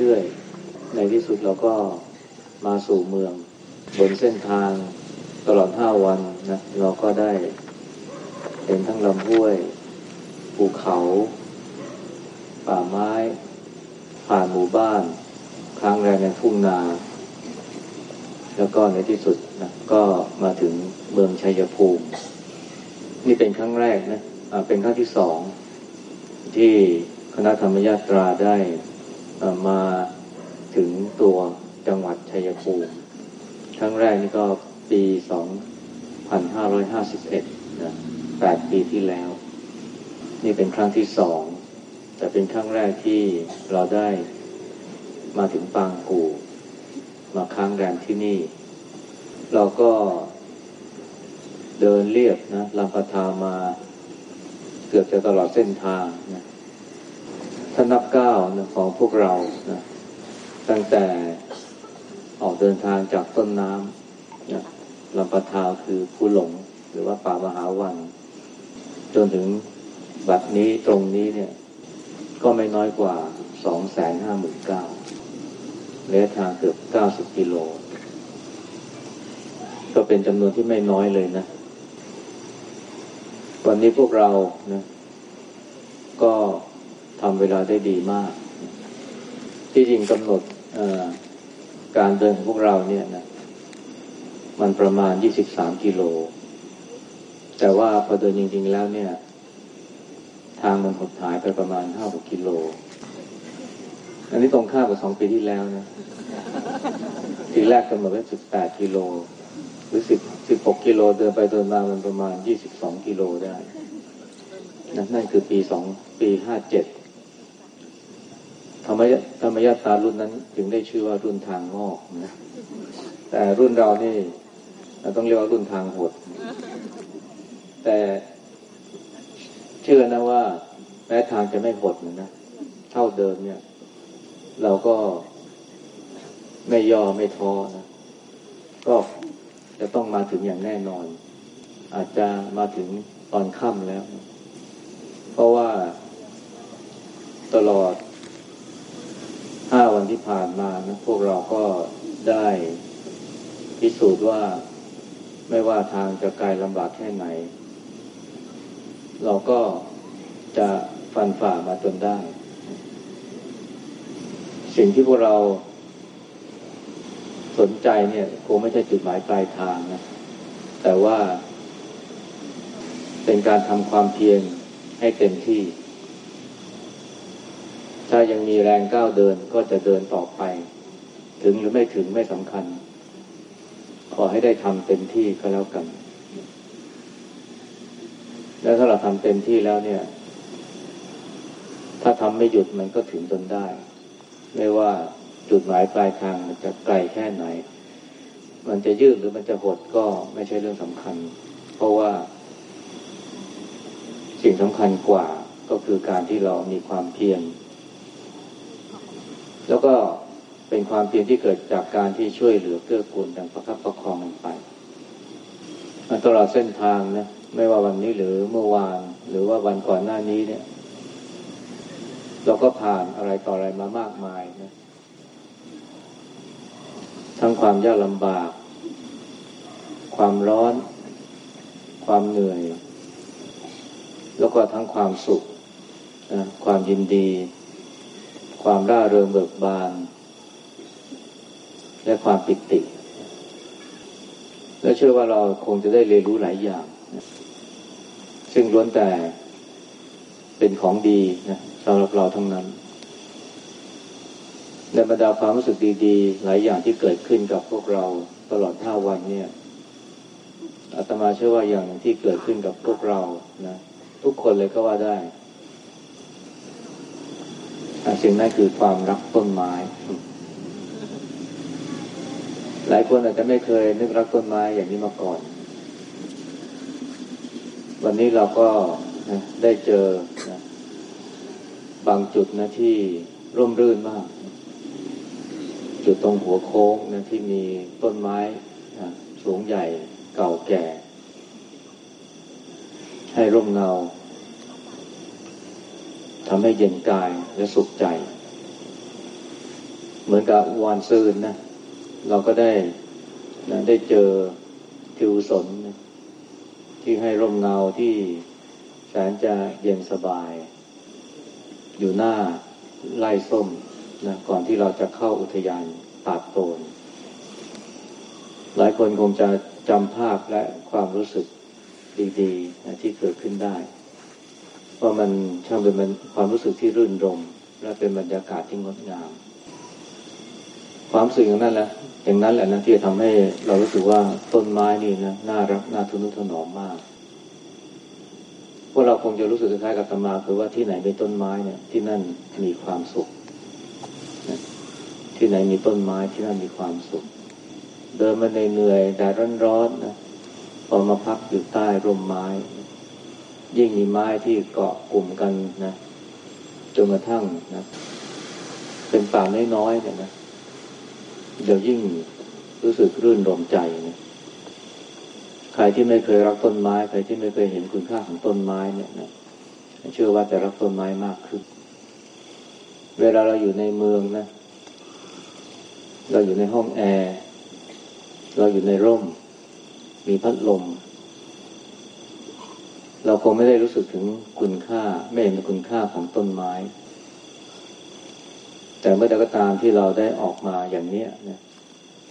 เรื่อยๆ ในที่สุดเราก็มาสู่เมือง บนเส้นทางตลอดห้าวันนะเราก็ได้เห็นทั้งลำห้วยภูเขา ป่าไม้ ผ่านหมู่บ้าน ค้างแรงในทุ่งนา แล้วก็ในที่สุดนะก็มาถึงเมืองชัยภูมิ นี่เป็นครั้งแรกนะอ่าเป็นครั้งที่สองที่คณะธรรมยาตราได้ มาถึงตัวจังหวัดชัยภูมิครั้งแรกนี่ก็ปี 2551นะ8ปีที่แล้ว นี่เป็นครั้งที่สอง แต่เป็นครั้งแรกที่เราได้มาถึงปางกู มาค้างแรมที่นี่ เราก็เดินเรียบนะลำปะทามาเกือบจะตลอดเส้นทางนะ ถ้านับก้าวนะของพวกเรานะตั้งแต่ออกเดินทางจากต้นน้ำนะลำปะทาคือผู้หลง หรือว่าป่ามหาวัน จนถึงบัดนี้ตรงนี้เนี่ย ก็ไม่น้อยกว่าสองแสนห้าหมื่นเก้าระยะทางเกือบเก้าสิบกิโล ก็เป็นจำนวนที่ไม่น้อยเลยนะ วันนี้พวกเรานะก็ ทำเวลาได้ดีมาก ที่จริงกำหนดการเดินของพวกเราเนี่ยนะมันประมาณยี่สิบสามกิโล แต่ว่าพอเดินจริง ๆ แล้วเนี่ย ทางมันหดหายไปประมาณห้าหกกิโล อันนี้ตรงข้ามกับสองปีที่แล้วนะทีแรกกำหนดไว้สิบแปดกิโล หรือสิบสิบหกกิโลเดินไปเดินมามันประมาณยี่สิบสองกิโลได้นั่นคือปีสองปีห้าเจ็ด รรมยธรรมยตารุ่นนั้นถึงได้ชื่อว่ารุ่นทางงอกนะแต่รุ่นเรานี่เราต้องเรียกว่ารุ่นทางหด แต่เชื่อนะว่า แม้ทางจะไม่หดนะเท่าเดิมเนี่ย เราก็ไม่ยอไม่ท้อนะก็จะต้องมาถึงอย่างแน่นอน อาจจะมาถึงตอนค่ำแล้ว เพราะว่าตลอด ห้าวันที่ผ่านมานะพวกเราก็ได้พิสูจน์ว่าไม่ว่าทางจะไกลลำบากแค่ไหน เราก็จะฟันฝ่ามาจนได้ สิ่งที่พวกเราสนใจเนี่ยคงไม่ใช่จุดหมายปลายทางนะ แต่ว่าเป็นการทำความเพียรให้เต็มที่ ถ้ายังมีแรงก้าวเดินก็จะเดินต่อไป ถึงหรือไม่ถึงไม่สำคัญ ขอให้ได้ทำเต็มที่ก็แล้วกัน แล้วถ้าเราทำเต็มที่แล้วเนี่ย ถ้าทำไม่หยุดมันก็ถึงจนได้ ไม่ว่าจุดหมายปลายทางมันจะไกลแค่ไหน มันจะยืดหรือมันจะหดก็ไม่ใช่เรื่องสำคัญ เพราะว่า สิ่งสำคัญกว่าก็คือการที่เรามีความเพียร แล้วก็เป็นความเพียรที่เกิดจากการที่ช่วยเหลือเกื้อกูลดังประคับประคองกันไปตลอดเส้นทางนะไม่ว่าวันนี้หรือเมื่อวานหรือว่าวันก่อนหน้านี้เนี่ย เราก็ผ่านอะไรต่ออะไรมามากมายนะทั้งความยากลำบาก ความร้อน ความเหนื่อย แล้วก็ทั้งความสุขนะความยินดี ความร่าเริงเบิกบาน และความปิติ และเชื่อว่าเราคงจะได้เรียนรู้หลายอย่าง ซึ่งล้วนแต่เป็นของดีนะสำหรับเราทั้งนั้นในบรรดาความรู้สึกดีๆ หลายอย่างที่เกิดขึ้นกับพวกเราตลอดห้าวันเนี่ยอาตมาเชื่อว่าอย่างที่เกิดขึ้นกับพวกเรานะทุกคนเลยก็ว่าได้ สิ่งนั้นคือความรักต้นไม้ หลายคนอาจจะไม่เคยนึกรักต้นไม้อย่างนี้มาก่อน วันนี้เราก็นะได้เจอนะบางจุดนะที่ร่มรื่นมาก จุดตรงหัวโค้งนะที่มีต้นไม้นะสูงใหญ่เก่าแก่ ให้ร่มเงา ทำให้เย็นกายและสุขใจ เหมือนกับวานซืนนะ เราก็ได้นะได้เจอทิวสนนะที่ให้ร่มเงาที่แสนจะเย็นสบาย อยู่หน้าไล่ส้มนะก่อนที่เราจะเข้าอุทยานตาดโตน หลายคนคงจะจำภาพและความรู้สึกดีๆนะที่เกิดขึ้นได้ ว่ามันช่างเป็นความรู้สึกที่รื่นรม และเป็นบรรยากาศที่งดงาม ความรู้สึกอย่างนั้นแหละอย่างนั้นแหละนะที่จะทำให้เรารู้สึกว่าต้นไม้นี่นะน่ารักน่าทุนุถนอมมากพวกเราคงจะรู้สึกคล้ายกับตมาคือว่าที่ไหนมีต้นไม้เนี่ย ที่นั่นมีความสุข ที่ไหนมีต้นไม้ที่นั่นมีความสุข เดินมาในเหนื่อยแดดร้อนๆนะพอมาพักอยู่ใต้ร่มไม้ ยิ่งมีไม้ที่เกาะกลุ่มกันนะจนกระทั่งนะ เป็นป่าน้อยๆเนี่ยนะเดี๋ยวยิ่งรู้สึกรื่นรมใจนะใครที่ไม่เคยรักต้นไม้ ใครที่ไม่เคยเห็นคุณค่าของต้นไม้เนี่ยนะเชื่อว่าจะรักต้นไม้มากขึ้น เวลาเราอยู่ในเมืองนะ เราอยู่ในห้องแอร์ เราอยู่ในร่ม มีพัดลม เราคงไม่ได้รู้สึกถึงคุณค่า ไม่เห็นคุณค่าของต้นไม้ แต่เมื่อใดก็ตามที่เราได้ออกมาอย่างเนี้ยนะ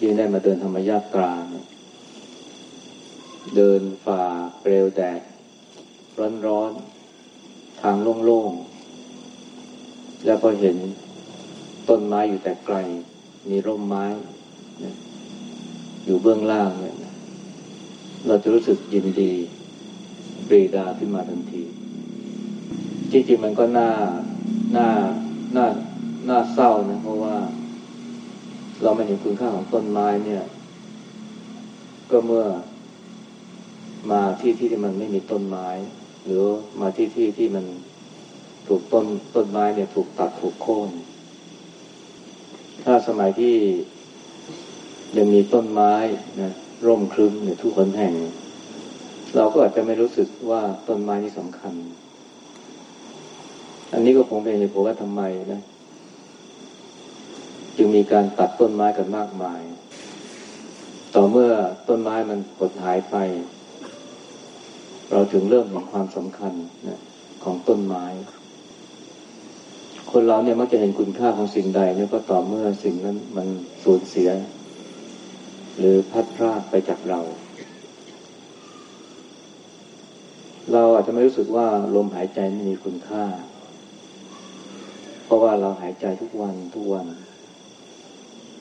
ยิ่งได้มาเดินธรรมญาตราเนี่ยเดินฝ่าเปลวแดดร้อนๆทางโล่งๆ แล้วก็เห็นต้นไม้อยู่แต่ไกล มีร่มไม้ อยู่เบื้องล่างเนี่ยเราจะรู้สึกยินดี ปรีดาขึ้นมาทันที จริงๆมันก็น่าน่าน่าน่าเศร้านะเพราะว่า เราไม่เห็นคุณค่าของต้นไม้เนี่ย ก็เมื่อมาที่ที่ที่มันไม่มีต้นไม้ หรือมาที่ที่ที่มันถูกต้นต้นไม้เนี่ยถูกตัดถูกโค่นถ้าสมัยที่ยังมีต้นไม้นะร่มครึ้มเนี่ยทุกคนแห่ง เราก็อาจจะไม่รู้สึกว่าต้นไม้นี่สำคัญ อันนี้ก็คงเป็นเหตุผลว่าทำไมนะ จึงมีการตัดต้นไม้กันมากมาย ต่อเมื่อต้นไม้มันหดหายไป เราถึงเริ่มเห็นความสำคัญนะของต้นไม้ คนเราเนี่ยมักจะเห็นคุณค่าของสิ่งใดเนี่ยก็ต่อเมื่อสิ่งนั้นมันสูญเสีย หรือพัดพลาดไปจากเรา เราอาจจะไม่รู้สึกว่าลมหายใจไม่มีคุณค่า เพราะว่าเราหายใจทุกวันทุกวัน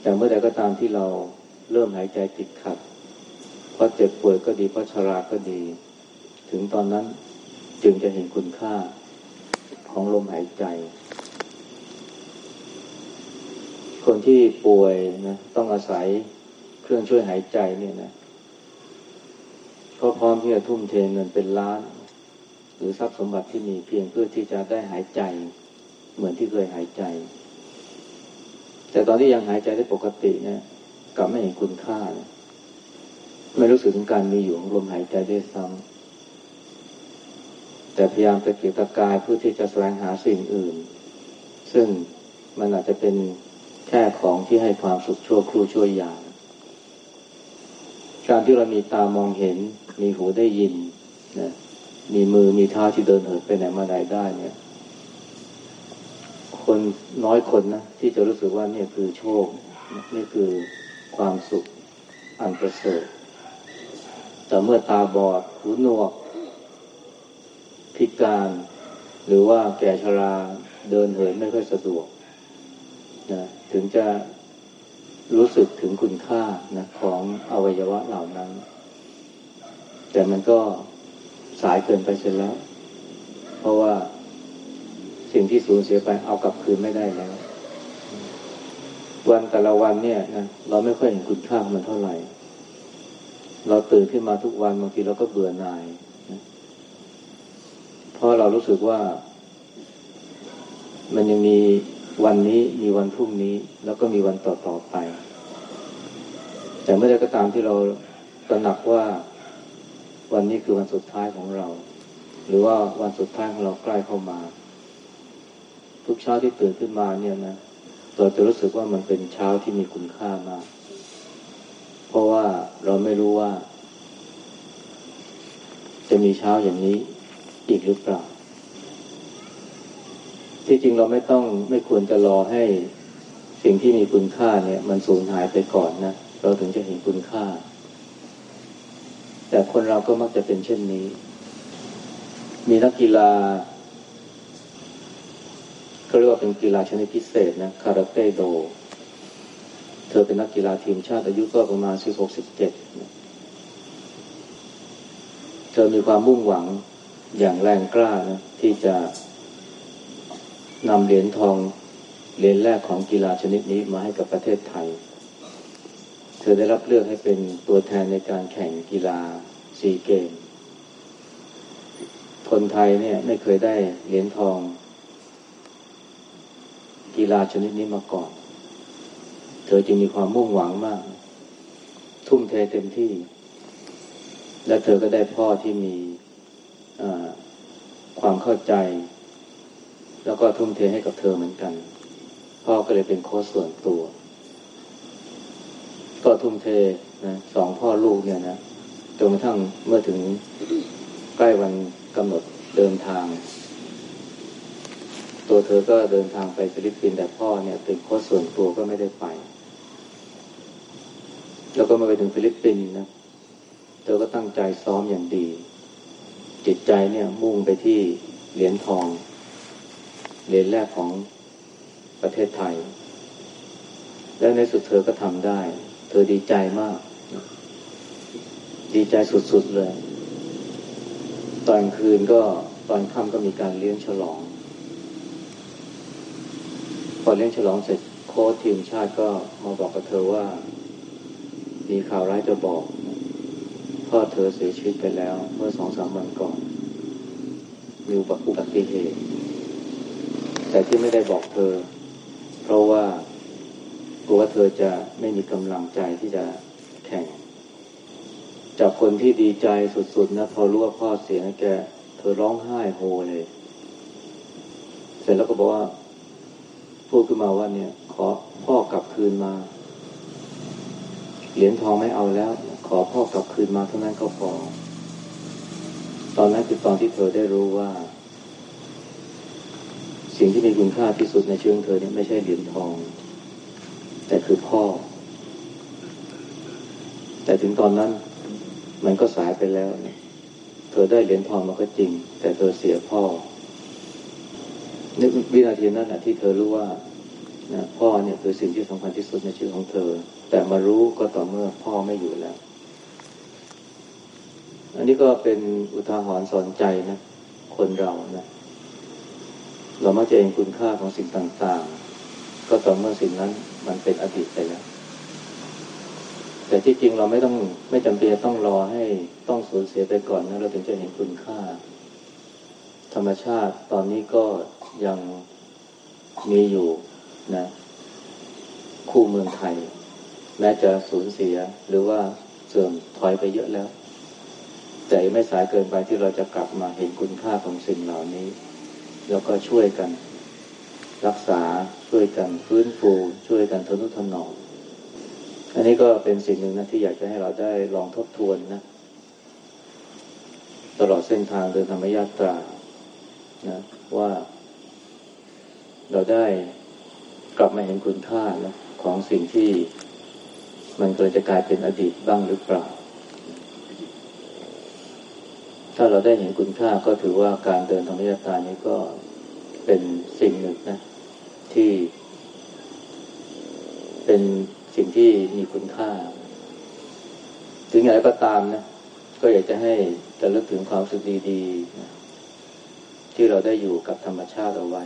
แต่เมื่อใดก็ตามที่เราเริ่มหายใจติดขัด เพราะเจ็บป่วยก็ดีเพราะชราก็ดี ถึงตอนนั้นจึงจะเห็นคุณค่าของลมหายใจ คนที่ป่วยนะต้องอาศัยเครื่องช่วยหายใจเนี่ยนะเขาพร้อมที่จะทุ่มเทเงินเป็นล้าน หรือทรัพย์สมบัติที่มีเพียงเพื่อที่จะได้หายใจเหมือนที่เคยหายใจ แต่ตอนที่ยังหายใจได้ปกติเนี่ยกลับไม่เห็นคุณค่าไม่รู้สึกถึงการมีอยู่ของลมหายใจได้ซ้ำแต่พยายามจะเกียกับกายเพื่อที่จะแสวงหาสิ่งอื่น ซึ่งมันอาจจะเป็นแค่ของที่ให้ความสุขชั่วครู่ชั่วยามการที่เรามีตามองเห็นมีหูได้ยินนะ มีมือมีเท้าที่เดินเหินไปไหนมาไหนได้เนี่ย คนน้อยคนนะที่จะรู้สึกว่านี่คือโชค นี่คือความสุขอันประเสริฐแต่เมื่อตาบอดหูหนวก พิการ หรือว่าแก่ชราเดินเหินไม่ค่อยสะดวกนะถึงจะรู้สึกถึงคุณค่านะของอวัยวะเหล่านั้น แต่มันก็ สายเกินไปเสียแล้ว เพราะว่าสิ่งที่สูญเสียไปเอากลับคืนไม่ได้แล้ว วันแต่ละวันเนี่ยนะเราไม่ค่อยเห็นคุณค่ามันเท่าไหร่ เราตื่นขึ้นมาทุกวันบางทีเราก็เบื่อหน่ายนะเพราะเรารู้สึกว่า มันยังมีวันนี้มีวันพรุ่งนี้ แล้วก็มีวันต่อต่อไป แต่เมื่อใดก็ตามที่เราตระหนักว่า วันนี้คือวันสุดท้ายของเรา หรือว่าวันสุดท้ายของเราใกล้เข้ามา ทุกเช้าที่ตื่นขึ้นมาเนี่ยนะเราจะรู้สึกว่ามันเป็นเช้าที่มีคุณค่ามาก เพราะว่าเราไม่รู้ว่า จะมีเช้าอย่างนี้อีกหรือเปล่า ที่จริงเราไม่ต้องไม่ควรจะรอให้สิ่งที่มีคุณค่าเนี่ย มันสูญหายไปก่อนนะ เราถึงจะเห็นคุณค่า แต่คนเราก็มักจะเป็นเช่นนี้ มีนักกีฬาเขาเรียกว่าเป็นกีฬาชนิดพิเศษนะคาราเต้โด เธอเป็นนักกีฬาทีมชาติอายุก็ประมาณสิบหกสิบเจ็ดเธอมีความมุ่งหวังอย่างแรงกล้านะที่จะนำเหรียญทองเหรียญแรกของกีฬาชนิดนี้มาให้กับประเทศไทย เธอได้รับเลือกให้เป็นตัวแทนในการแข่งกีฬาซีเกม คนไทยเนี่ยไม่เคยได้เหรียญทอง กีฬาชนิดนี้มาก่อน เธอจึงมีความมุ่งหวังมาก ทุ่มเทเต็มที่ และเธอก็ได้พ่อที่มีความเข้าใจ แล้วก็ทุ่มเทให้กับเธอเหมือนกัน พ่อก็เลยเป็นโค้ชส่วนตัว ทุ่มเทนะสองพ่อลูกเนี่ยนะจนกระทั่งเมื่อถึงใกล้วันกำหนดเดินทาง ตัวเธอก็เดินทางไปฟิลิปปินส์แต่พ่อเนี่ยเป็นโค้ชส่วนตัวก็ไม่ได้ไป แล้วก็มาไปถึงฟิลิปปินส์นะเธอก็ตั้งใจซ้อมอย่างดี จิตใจเนี่ยมุ่งไปที่เหรียญทอง เหรียญแรกของประเทศไทย แล้วในสุดเธอก็ทำได้ เธอดีใจมาก ดีใจสุดๆเลย ตอนคืนก็ตอนค่ำก็มีการเลี้ยงฉลอง พอเลี้ยงฉลองเสร็จโค้ชทีมชาติก็มาบอกกับเธอว่า มีข่าวร้ายจะบอกพ่อเธอเสียชีวิตไปแล้ว เมื่อสองสามวันก่อน มีอุบัติเหตุแต่ที่ไม่ได้บอกเธอ เพราะว่า กลัวว่าเธอจะไม่มีกำลังใจที่จะแข่ง จากคนที่ดีใจสุดๆนะพอรู้ว่าพ่อเสียแกเธอร้องไห้โฮเลย เสร็จแล้วก็บอกว่า พูดขึ้นมาว่าเนี่ย ขอพ่อกลับคืนมา เหรียญทองไม่เอาแล้ว ขอพ่อกลับคืนมาเท่านั้นก็พอตอนนั้นคือตอนที่เธอได้รู้ว่า สิ่งที่มีคุณค่าที่สุดในชีวิตเธอเนี่ยไม่ใช่เหรียญทอง แต่คือพ่อ แต่ถึงตอนนั้น มันก็สายไปแล้วเนี่ยเธอได้เหรียญทองมาก็จริง แต่เธอเสียพ่อนวินาทีนั้นนะที่เธอรู้ว่านะพ่อเนี่ยคือสิ่งที่สำคัญที่สุดในชีวิตของเธอ แต่มารู้ก็ต่อเมื่อพ่อไม่อยู่แล้ว อันนี้ก็เป็นอุทาหรณ์สอนใจนะ คนเรานะเรามักจะเองคุณค่าของสิ่งต่าง ๆ ก็ต่อเมื่อสิ่งนั้น มันเป็นอดีตไปแล้ว แต่ที่จริงเราไม่ต้องไม่จำเป็นต้องรอให้ต้องสูญเสียไปก่อนนะเราถึงจะเห็นคุณค่า ธรรมชาติตอนนี้ก็ยังมีอยู่นะ คู่เมืองไทย แม้จะสูญเสียหรือว่าเสื่อมถอยไปเยอะแล้ว แต่ไม่สายเกินไปที่เราจะกลับมาเห็นคุณค่าของสิ่งเหล่านี้ แล้วก็ช่วยกัน รักษาช่วยกันฟื้นฟู ช่วยกันทนุถนอมอันนี้ก็เป็นสิ่งหนึ่งนะที่อยากจะให้เราได้ลองทบทวนนะ ตลอดเส้นทางเดินธรรมยาตรานะว่า เราได้กลับมาเห็นคุณค่านะของสิ่งที่มันกำลังจะกลายเป็นอดีตบ้างหรือเปล่า ถ้าเราได้เห็นคุณค่าก็ถือว่าการเดินธรรมยาตรานี้ก็ เป็นสิ่งหนึ่งนะที่ เป็นสิ่งที่มีคุณค่า ถึงอย่างไรก็ตามนะ ก็อยากจะให้จะลึกถึงความสุขดีๆนะที่เราได้อยู่กับธรรมชาติเอาไว้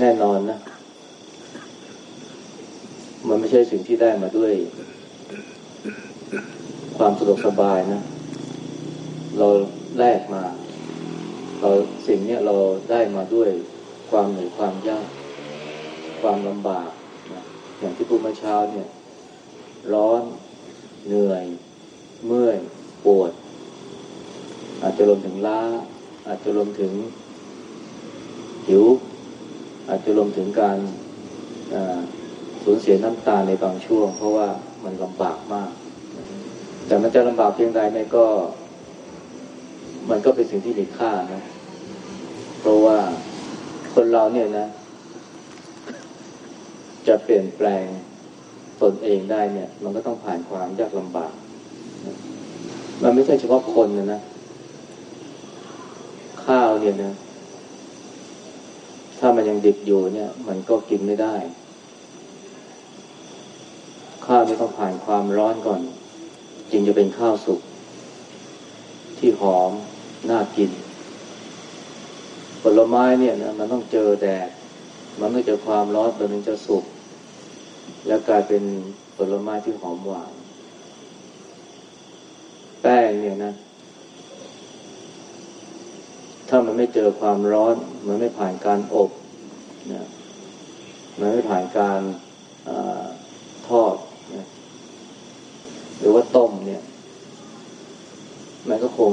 แน่นอนนะ มันไม่ใช่สิ่งที่ได้มาด้วย ความสะดวกสบายนะ เราแลกมา เราสิ่งเนี้ยเราได้มาด้วยความเหนื่อยความยาก ความลำบากนะอย่างที่พูดเมื่อเช้าเนี่ย ร้อนเหนื่อย เมื่อยปวด อาจจะรวมถึงล้า อาจจะรวมถึงหิว อาจจะรวมถึงการสูญเสียน้ำตาในบางช่วง เพราะว่ามันลำบากมาก แต่มันจะลำบากเพียงใดเนี่ยก็ มันก็เป็นสิ่งที่มีค่านะ เพราะว่าคนเราเนี่ยนะ จะเปลี่ยนแปลงตนเองได้เนี่ย มันก็ต้องผ่านความยากลำบาก มันไม่ใช่เฉพาะคนนะนะ ข้าวเนี่ยนะ ถ้ามันยังดิบอยู่เนี่ย มันก็กินไม่ได้ ข้าวนี่ต้องผ่านความร้อนก่อน จึงจะเป็นข้าวสุกที่หอมน่ากิน ผลไม้เนี่ยนะมันต้องเจอแดด มันต้องเจอความร้อนตัวนึงจะสุก แล้วกลายเป็นผลไม้ที่หอมหวาน แป้งเนี่ยนะ ถ้ามันไม่เจอความร้อน มันไม่ผ่านการอบนะมันไม่ผ่านการอทอดนะหรือว่าต้มเนี่ย มันก็คง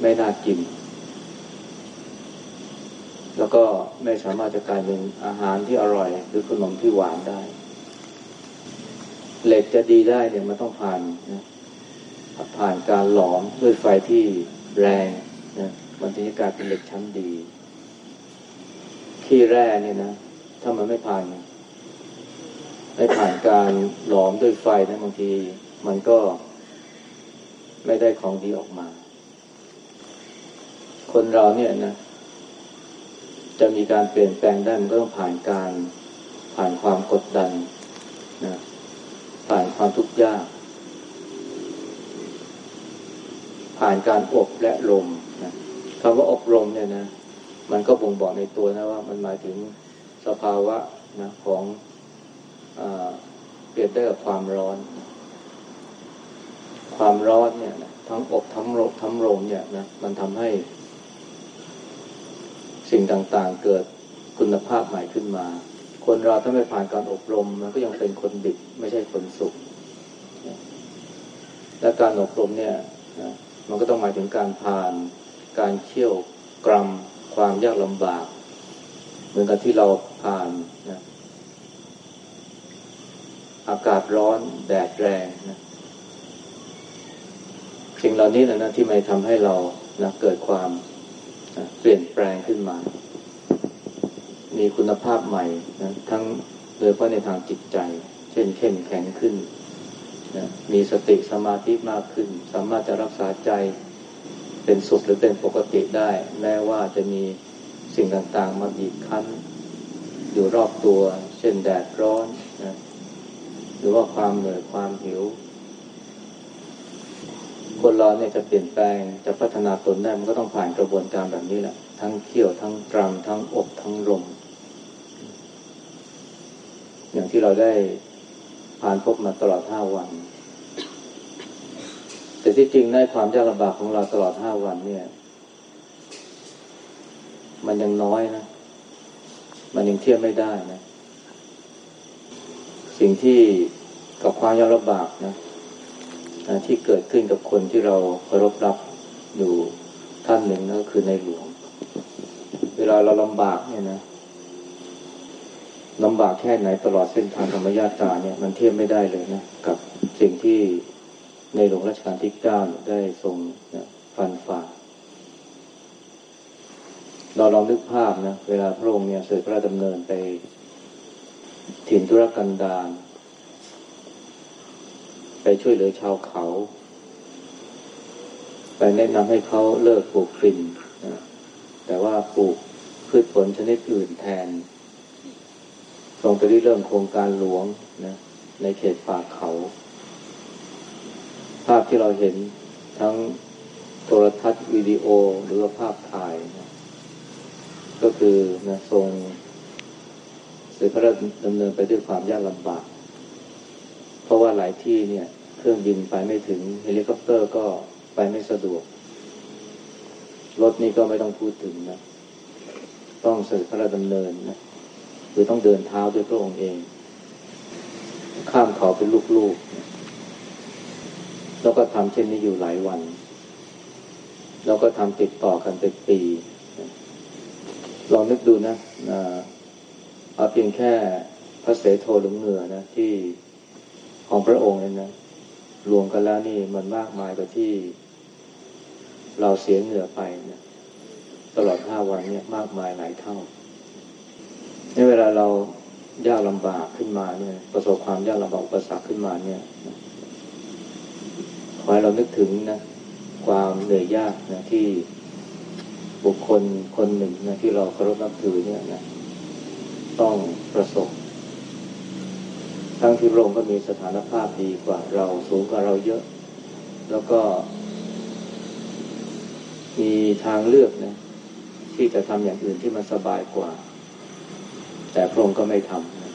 ไม่น่ากิน แล้วก็ไม่สามารถจะกลายเป็นอาหารที่อร่อย หรือขนมที่หวานได้ เหล็กจะดีได้เนี่ยมันต้องผ่านนะผ่านการหลอมด้วยไฟที่แรงนะมันถึงจะกลายเป็นเหล็กชั้นดีขี้แร่เนี่ยนะถ้ามันไม่ผ่าน ไม่ผ่านการหลอมด้วยไฟนะบางทีมันก็ไม่ได้ของดีออกมา คนเราเนี่ยนะ จะมีการเปลี่ยนแปลงได้มันก็ต้องผ่านการผ่านความกดดันนะผ่านความทุกข์ยาก ผ่านการอบและลมนะคำว่าอบรมเนี่ยนะ มันก็บ่งบอกในตัวนะว่า มันหมายถึงสภาวะนะของอเปรียบได้กับความร้อน ความร้อนเนี่ยนะทั้งอบทั้งรทั้งลมเนี่ยนะมันทำให้ สิ่งต่างๆ เกิดคุณภาพใหม่ขึ้นมา คนเราถ้าไม่ผ่านการอบรมมันก็ยังเป็นคนดิบไม่ใช่คนสุข และการอบรมเนี่ยมันก็ต้องหมายถึงการผ่านการเคี่ยวกรมความยากลำบาก เหมือนกับที่เราผ่านนะอากาศร้อนแดดแรงนะสิ่งเหล่านี้นะนะที่ไม่ทำให้เรานะเกิดความ เปลี่ยนแปลงขึ้นมา มีคุณภาพใหม่นะทั้งโดยเฉพาะในทางจิตใจ เช่นเข้มแข็งขึ้นนะมีสติสมาธิมากขึ้น สามารถจะรักษาใจเป็นสุขหรือเป็นปกติได้ แม้ว่าจะมีสิ่งต่างๆมาบีบคั้น อยู่รอบตัว เช่นแดดร้อนนะหรือว่าความเหนื่อยความหิว คนเราเนี่ยจะเปลี่ยนแปลงจะพัฒนาตนได้มันก็ต้องผ่านกระบวนการแบบนี้แหละ ทั้งเคี่ยวทั้งตรำทั้งอบทั้งลมอย่างที่เราได้ผ่านพบมาตลอดห้าวัน แต่ที่จริงในความยากลำบากของเราตลอดห้าวันเนี่ย มันยังน้อยนะ มันยังเทียบไม่ได้นะ สิ่งที่กับความยากลำบากนะ ที่เกิดขึ้นกับคนที่เราเคารพรับอยู่ท่านหนึ่งนั่นก็คือในหลวง เวลาเราลำบากเนี่ยนะลำบากแค่ไหนตลอดเส้นทางธรรมญาตาเนี่ยมันเทียบไม่ได้เลยนะกับสิ่งที่ในหลวงรัชกาลที่เก้าได้ทรงนะฟันฝ่าเราลองนึกภาพนะเวลาพระองค์เนี่ยเสด็จพระราชดำเนินไปถิ่นธุรกันดาร ไปช่วยเหลือชาวเขา ไปแนะนำให้เขาเลิกปลูกฝิ่นนะแต่ว่าปลูกพืชผลชนิดอื่นแทนทรงไปริเริ่มโครงการหลวงนะในเขตป่าเขา ภาพที่เราเห็นทั้งโทรทัศน์วิดีโอหรือว่าภาพถ่ายนะก็คือนะทรงเสด็จพระราชดำเนินไปด้วยความยากลำบาก เพราะว่าหลายที่เนี่ย เครื่องบินไปไม่ถึงเฮลิคอปเตอร์ก็ไปไม่สะดวก รถนี่ก็ไม่ต้องพูดถึงนะ ต้องเสด็จพระราชดำเนินนะคือต้องเดินเท้าด้วยพระองค์เอง ข้ามเขาเป็นลูกๆ แล้วก็ทำเช่นนี้อยู่หลายวัน แล้วก็ทำติดต่อกันเป็นปีลองนึกดูนะเอาเพียงแค่พระเสโทหลงเหนือนะที่ ของพระองค์เนี่นะรวมกันแล้วนี่มันมากมายกว่าที่ เราเสียเหงื่อไปนะตลอดห้าวันเนี่ยมากมายหลายเท่าในเวลาเรายากลำบากขึ้นมาเนี่ย ประสบความยากลำบากอุปสรรคขึ้นมาเนี่ยขอให้เรานึกถึงนะความเหนื่อยยากนะที่บุคคลคนหนึ่งนะที่เราเคารพนับถือเนี่ยนะต้องประสบ ทั้งที่โรงก็มีสถานภาพดีกว่าเราสูงกว่าเราเยอะ แล้วก็ มีทางเลือกนะที่จะทำอย่างอื่นที่มันสบายกว่า แต่พระองค์ก็ไม่ทำนะ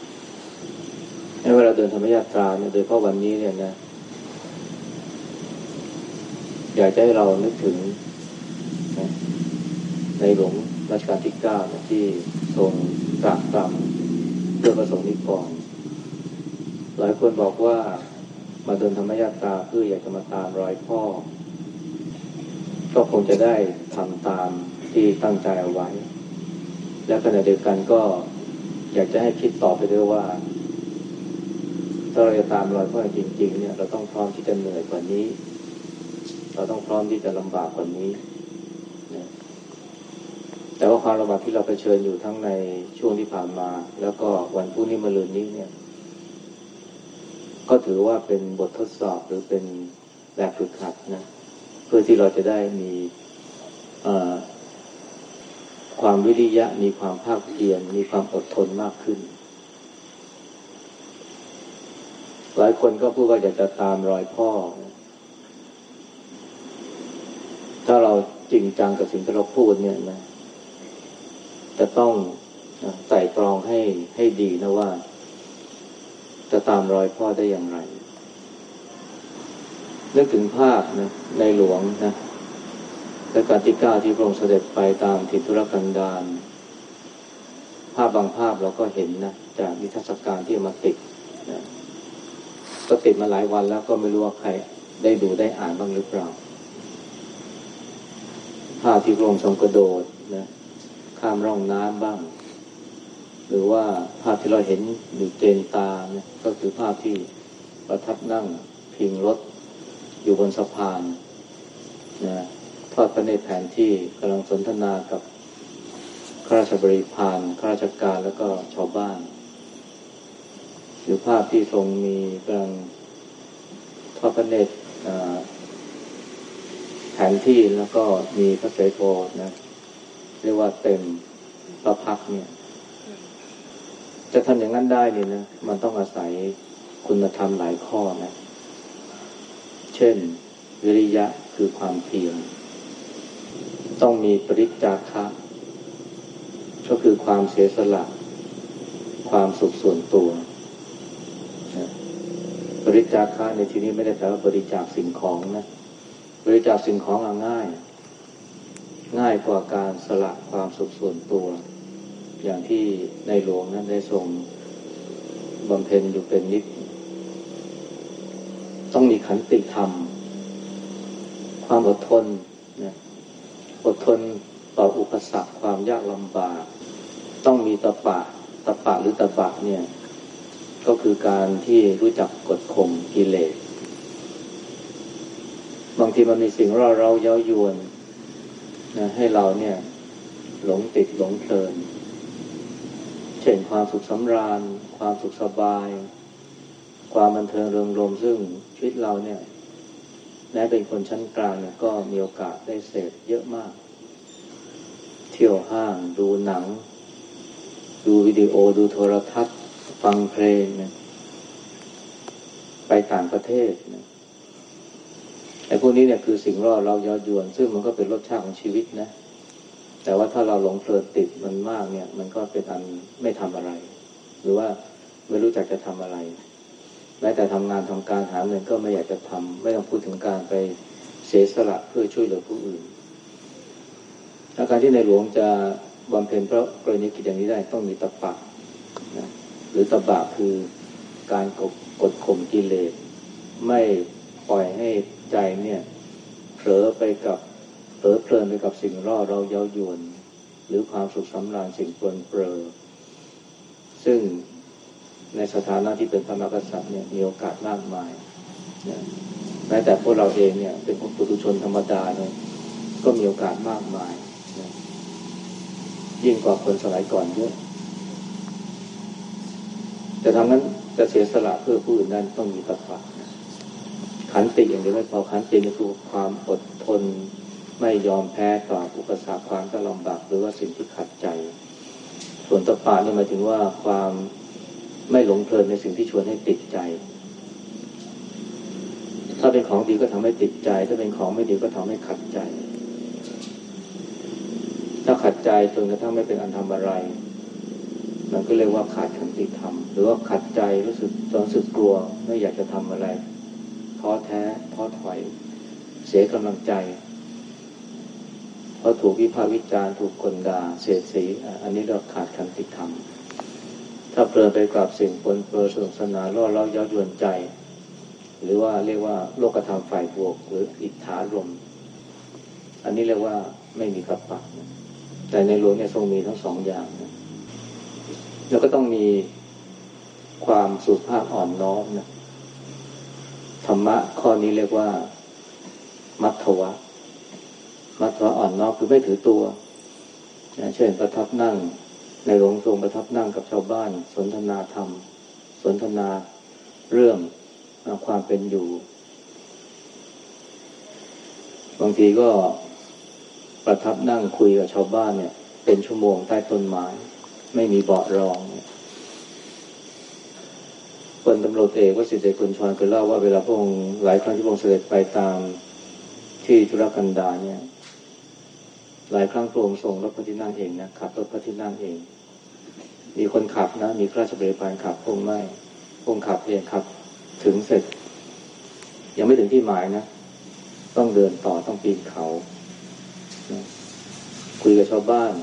ในเวลาเดินธรรมยาตราเนี่ยโดยเพราะวันนี้เนี่ยนะอยากจะให้เรานึกถึงนะในหลวงรัชกาลที่เก้านะที่ทรงตรัสตามเพื่อประสงค์นิกร หลายคนบอกว่ามาเดินธรรมยาตาเพื่ออยากจะมาตามรอยพ่อ ก็คงจะได้ทำตามที่ตั้งใจเอาไว้ และขณะเดียวกันก็อยากจะให้คิดต่อไปด้วยว่าถ้าเราจะตามรอยพ่อจริง ๆ เนี่ยเราต้องพร้อมที่จะเหนื่อยกว่านี้ เราต้องพร้อมที่จะลำบากกว่านี้นะแต่ว่าความลำบากที่เราเผชิญอยู่ทั้งในช่วงที่ผ่านมา แล้วก็วันพรุ่งนี้มะรืนนี้เนี่ย ก็ถือว่าเป็นบททดสอบหรือเป็นแบบฝึกหัดนะเพื่อที่เราจะได้มีความวิริยะ มีความภาคเพียรมีความอดทนมากขึ้น หลายคนก็พูดว่าอยากจะตามรอยพ่อ ถ้าเราจริงจังกับสิ่งที่เราพูดเนี่ยนะ จะต้องใส่ตรองให้ให้ดีนะว่า จะตามรอยพ่อได้อย่างไร นึกถึงภาพนะในหลวงนะและการที่เก้าที่พระองค์เสด็จไปตามทิทุรกันดารภาพบางภาพเราก็เห็นนะจากนิทรรศการที่มาติดนะก็ติดมาหลายวันแล้วก็ไม่รู้ว่าใครได้ดูได้อ่านบ้างหรือเปล่า ภาพที่พระองค์ทรงกระโดดนะข้ามร่องน้ำบ้าง หรือว่าภาพที่เราเห็นอยู่เจนตาเนี่ยก็คือภาพที่ประทับนั่งพิงรถอยู่บนสะพานนะทอดพระเนตรแผนที่กำลังสนทนากับข้าราชบริพารข้าราชการแล้วก็ชาวบ้าน หรือภาพที่ทรงมีกำลังทอดพระเนตรแผนที่แล้วก็มีพระเสโทนะเรียกว่าเต็มพระพักเนี่ย จะทำอย่างนั้นได้เนี่ยนะมันต้องอาศัยคุณธรรมหลายข้อนะ เช่น วิริยะคือความเพียรต้องมีปริจาคะก็คือความเสียสละ ความสุขส่วนตัวบริจาคะในที่นี้ไม่ได้แปลว่าบริจาคสิ่งของนะบริจาคสิ่งของง่าย ง่ายกว่าการสละความสุขส่วนตัว อย่างที่ในหลวงนั้นได้ทรงบำเพ็ญอยู่เป็นนิด ต้องมีขันติธรรม ความอดทนนะอดทนต่ออุปสรรคความยากลำบาก ต้องมีตะปะตะปะหรือตะปะเนี่ย ก็คือการที่รู้จักกดข่มกิเลสบางทีมันมีสิ่งเราเราเย้ายวนนะให้เราเนี่ย หลงติดหลงเพลิน เช่นความสุขสำราญ ความสุขสบาย ความบันเทิงเริงรมซึ่งชีวิตเราเนี่ยแม้เป็นคนชั้นกลางเนี่ยก็มีโอกาสได้เสพเยอะมาก เที่ยวห้าง ดูหนัง ดูวิดีโอดูโทรทัศน์ ฟังเพลงนะไปต่างประเทศนะไอ้พวกนี้เนี่ยคือสิ่งร่อเราเยาวยวน ซึ่งมันก็เป็นรสชาติของชีวิตนะ แต่ว่าถ้าเราหลงเพลินติดมันมากเนี่ย มันก็เป็นอันไม่ทำอะไร หรือว่าไม่รู้จักจะทำอะไรแม้แต่ทำงานทำการหาเงินก็ไม่อยากจะทำไม่ต้องพูดถึงการไปเสียสละเพื่อช่วยเหลือผู้อื่นอาการที่ในหลวงจะบำเพ็ญพระกรณีกิจอย่างนี้ได้ต้องมีตะปะนะหรือตบะคือการกดกดข่มกิเลสไม่ปล่อยให้ใจเนี่ยเผลอไปกับ เผลอเพลินไปกับสิ่งร่อเราเย้ายวน หรือความสุขสำราญสิ่งปลนเปลือซึ่งในสถานะที่เป็นพระมหากษัตริย์เนี่ยมีโอกาสมากมายนะแม้แต่พวกเราเองเนี่ยเป็นคนปุถุชนธรรมดาเนี่ยก็มีโอกาสมากมายนะยิ่งกว่าคนสมัยก่อนเยอะแต่ทำนั้นจะเสียสละเพื่อผู้อื่นนั้นต้องมีตัปะขันติอย่างเดียวไม่พอขันตินี่คือความอดทน ไม่ยอมแพ้ต่ออุปสรรคความก็ลำบากหรือว่าสิ่งที่ขัดใจ ส่วนตปะนี่หมายถึงว่าความไม่หลงเพลินในสิ่งที่ชวนให้ติดใจ ถ้าเป็นของดีก็ทำให้ติดใจ ถ้าเป็นของไม่ดีก็ทำให้ขัดใจ ถ้าขัดใจจนกระทั่งไม่เป็นอันทำอะไร มันก็เรียกว่าขาดขันติธรรม หรือว่าขัดใจรู้สึกรู้สึกกลัวไม่อยากจะทำอะไรท้อแท้ท้อถอย เสียกำลังใจ เพราะถูกวิพากษ์วิจารณ์ถูกคนด่าเสียดสี อันนี้เราขาดขันติธรรม ถ้าเพลินไปกับสิ่งปนเปื้อสนุกสนานล่อเล้าย้ายวนใจ หรือว่าเรียกว่าโลกธรรมฝ่ายบวก หรืออิทธารม อันนี้เรียกว่าไม่มีกับปปะแต่ในหลวงเนี่ยทรงมีทั้งสองอย่างนะแล้วก็ต้องมีความสุภาพอ่อนน้อมนะธรรมะข้อนี้เรียกว่า มัทวะ มัทวอ่อนน้อมคือไม่ถือตัวเช่นประทับนั่ง ในหลวงทรงประทับนั่งกับชาวบ้าน สนทนาธรรม สนทนาเรื่องความเป็นอยู่ บางทีก็ประทับนั่งคุยกับชาวบ้านเนี่ย เป็นชั่วโมงใต้ต้นไม้ไม่มีเบาะรองคนตำรวจเอกวสิทธิคุณชวนเคยเล่าว่าเวลาพระองค์หลายครั้งที่พระองค์เสด็จไปตามที่ธุรกันดารเนี่ย หลายครั้งพระองค์ทรงรถพระที่นั่งเองนะขับรถพระที่นั่งเอง มีคนขับนะ มีข้าราชบริพารขับพงไม่พงขับเองขับ ถึงเสร็จ ยังไม่ถึงที่หมายนะ ต้องเดินต่อต้องปีนเขา คุยกับชาวบ้าน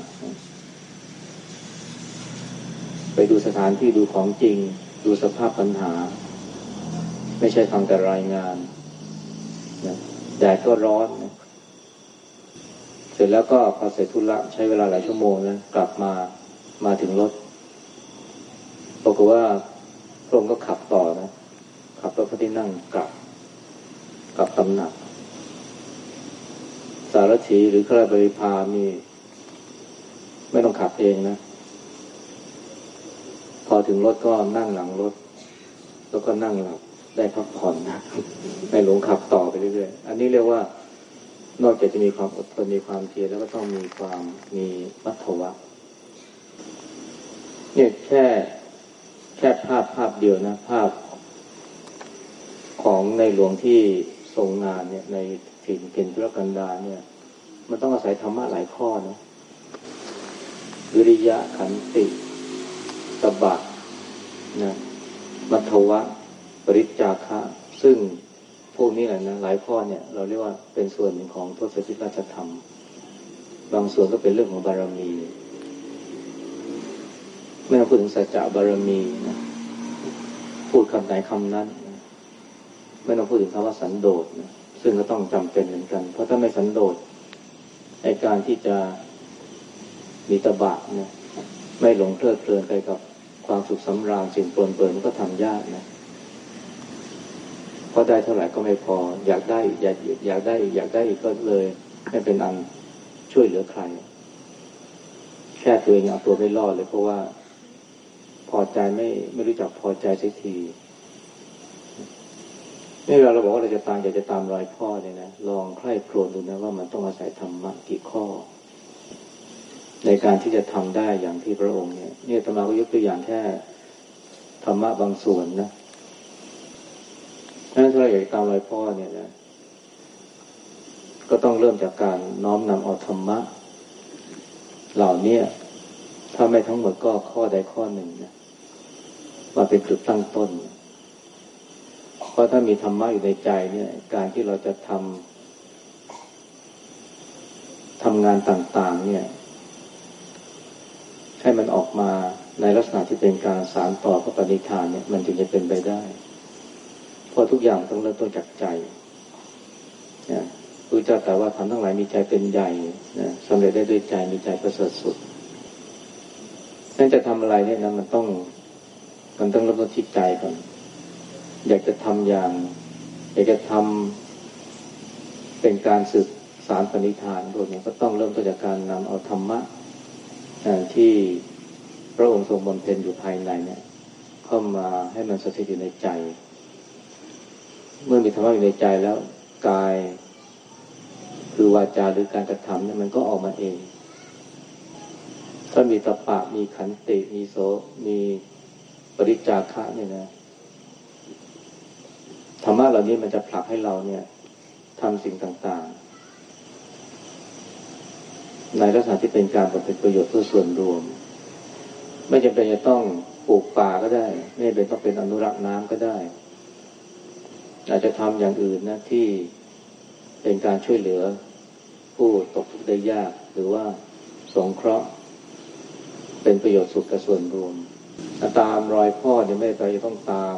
ไปดูสถานที่ดูของจริง ดูสภาพปัญหา ไม่ใช่ฟังแต่รายงานแดดก็ร้อน ร็จแล้วก็พอเสร็จธุระใช้เวลาหลายชั่วโมงนะกลับมามาถึงรถปรากฏว่าพระองค์ก็ขับต่อนะขับรถพระที่นั่งกลับกลับตำหนัก สารถีหรือข้าราชบริพามี ไม่ต้องขับเองนะ พอถึงรถก็นั่งหลังรถ แล้วก็นั่งหลับได้พักผ่อนนะในหลงขับต่อไปเรื่อยๆอันนี้เรียกว่า นอกจากจะมีความอดทนมีความเพียรแล้วก็ต้องมีความมีมัทวะเนี่ยแค่แค่ภาพภาพเดียวนะ ภาพ ของในหลวงที่ทรงงานเนี่ย ในถิ่นเกณฑ์ธุรกันดารเนี่ย มันต้องอาศัยธรรมะหลายข้อนะวิริยะขันติตบะนะมัทวะ ปริจจาคะ ซึ่ง พวกนี้แหละนะหลายข้อเนี่ย เราเรียกว่าเป็นส่วนหนึ่งของทศพิธราชธรรม บางส่วนก็เป็นเรื่องของบารมีไม่ต้องพูดถึงสัจจะบารมีนะพูดคำไหนคำนั้นนะไม่ต้องพูดถึงคำว่าสันโดษนะซึ่งก็ต้องจำเป็นเหมือนกัน เพราะถ้าไม่สันโดษในการที่จะมีตบะนะไม่หลงเพลิดเพลินไปกับความสุขสำราญสิ่งปนเปื้อนก็ทำยากนะ เพราะได้เท่าไหร่ก็ไม่พอ อยากได้อยากอยากได้ อยากได้อีกก็เลย ไม่เป็นอันช่วยเหลือใคร แค่ตัวเองเอาตัวไม่รอดเลย เพราะว่าพอใจไม่ไม่รู้จักพอใจสักทีนี่เราเราบอกว่าเราจะตามอยากจะตามรอยพ่อเนี่ยนะลองใคร่ครวญดูนะว่ามันต้องอาศัยธรรมะกี่ข้อ ในการที่จะทำได้อย่างที่พระองค์เนี่ยเนี่ยธรรมาก็ยกตัวอย่างแค่ธรรมะบางส่วนนะ นั้นถ้าอยากตามรอยพ่อเนี่ยนะ ก็ต้องเริ่มจากการน้อมนำเอาธรรมะ เหล่านี้ถ้าไม่ทั้งหมดก็ข้อใดข้อหนึ่งนะมาเป็นจุดตั้งต้น เพราะถ้ามีธรรมะอยู่ในใจเนี่ย การที่เราจะทำทำงานต่าง ๆ เนี่ย ให้มันออกมาในลักษณะที่เป็นการสารต่อพระปณิธานเนี่ย มันจึงจะเป็นไปได้ ราะทุกอย่างต้องเริ่มต้นจากใจนะพระเจ้าแต่ว่าทำทั้งหลายมีใจเป็นใหญ่นะสำเร็จได้ด้วยใจมีใจประเสริฐสุดนั่นจะทำอะไรเนี่ยนะมันต้อง มันต้องเริ่มต้นที่ใจก่อน อยากจะทำอย่าง อยากจะทำเป็นการศึกสารปณิธานพวกนี้ก็ต้องเริ่มต้นจากการนำเอาธรรมะที่พระองค์ทรงบำเพ็ญอยู่ภายในเนี่ย เข้ามาให้มันสถิตอยู่ในใจ เมื่อมีธรรมะอยู่ในใจแล้วกาย คือวาจาหรือการกระทำเนี่ยมันก็ออกมาเอง ถ้ามีตปะมีขันติมีโสมีปริจาคะเนี่ยนะธรรมะเหล่านี้มันจะผลักให้เราเนี่ยทำสิ่งต่างๆ ในลักษณะที่เป็นการเป็นประโยชน์เพื่อส่วนรวม ไม่จำเป็นจะต้องปลูกป่าก็ได้ ไม่จำเป็นต้องเป็นอนุรักษ์น้ำก็ได้ อาจจะทำอย่างอื่นนะที่เป็นการช่วยเหลือ ผู้ตกทุกข์ได้ยาก หรือว่าสงเคราะห์ เป็นประโยชน์สุขกับส่วนรวมตามรอยพ่อเนี่ยไม่ไปจะต้องตาม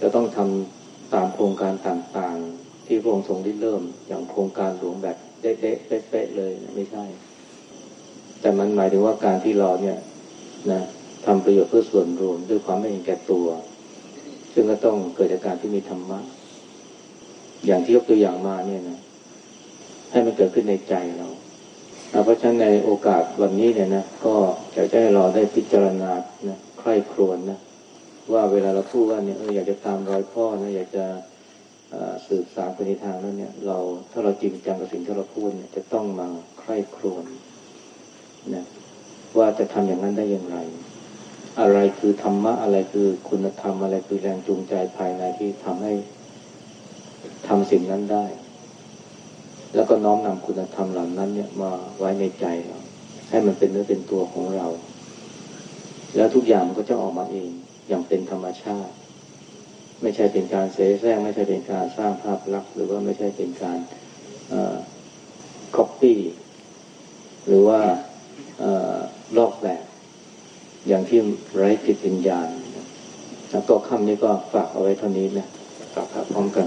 จะต้องทำตามโครงการต่างๆ ที่พระองค์ทรงได้เริ่มอย่างโครงการหลวงแบบเด๊ะๆเป๊ะๆเลยไม่ใช่ แต่มันหมายถึงว่าการที่เราเนี่ยนะทำประโยชน์เพื่อส่วนรวมด้วยความไม่เห็นแก่ตัว ซึ่งก็ต้องเกิดจากการที่มีธรรมะ อย่างที่ยกตัวอย่างมาเนี่ยนะ ให้มันเกิดขึ้นในใจเรา เพราะฉะนั้นในโอกาสวันนี้เนี่ยนะก็จะให้เราได้พิจารณานะใคร่ครวญนะว่าเวลาเราพูดว่าเนี่ยเอออยากจะตามรอยพ่อนะอยากจะสืบสารปณิธานนั้นเนี่ย เราถ้าเราจริงจังกับสิ่งที่เราพูดเนี่ยจะต้องมาใคร่ครวญนะว่าจะทำอย่างนั้นได้อย่างไร อะไรคือธรรมะอะไรคือคุณธรรมอะไรคือแรงจูงใจภายในที่ทำให้ทำสิ่งนั้นได้ แล้วก็น้อมนำคุณธรรมเหล่านั้นเนี่ยมาไว้ในใจเราให้มันเป็นเนื้อเป็นตัวของเรา แล้วทุกอย่างมันก็จะออกมาเองอย่างเป็นธรรมชาติ ไม่ใช่เป็นการเสแสร้งไม่ใช่เป็นการสร้างภาพลักษณ์หรือว่าไม่ใช่เป็นการก๊อปปี้หรือว่าลอกแบบ อย่างที่ไร้จิตวิญญาณ แล้วก็คำนี้ก็ฝากเอาไว้เท่านี้นะฝากพร้อมกัน